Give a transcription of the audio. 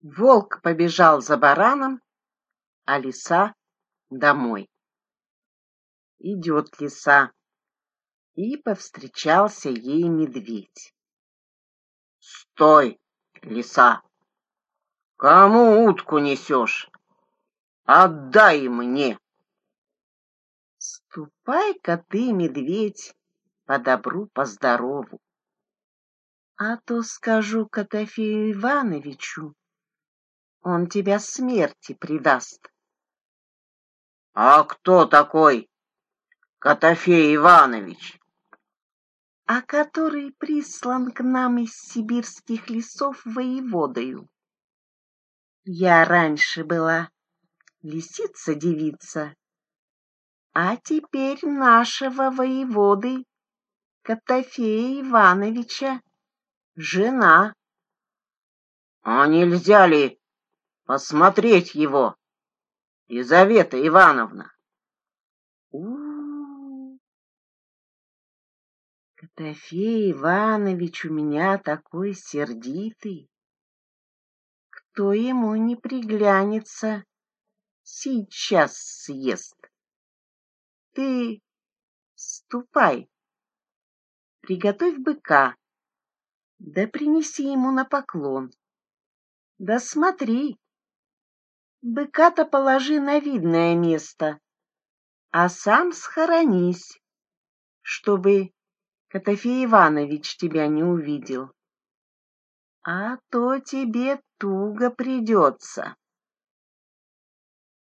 Волк побежал за бараном, а лиса — домой. Идет лиса, и повстречался ей медведь. — Стой, лиса! Кому утку несешь? Отдай мне! Ступай-ка ты, медведь, по добру, по здорову. А то скажу Котофею Ивановичу, он тебя смерти предаст. — А кто такой Котофей Иванович? — А который прислан к нам из сибирских лесов воеводою. Я раньше была лисица-девица, а теперь нашего воеводы Котофея Ивановича жена. — А нельзя ли посмотреть его, Елизавета Ивановна? У, -у, Котофей Иванович у меня такой сердитый. Кто ему не приглянется, сейчас съест. Ты ступай, приготовь быка, да принеси ему на поклон. Да смотри, Быка-то положи на видное место, а сам схоронись, чтобы Котофей Иванович тебя не увидел. А то тебе туго придется.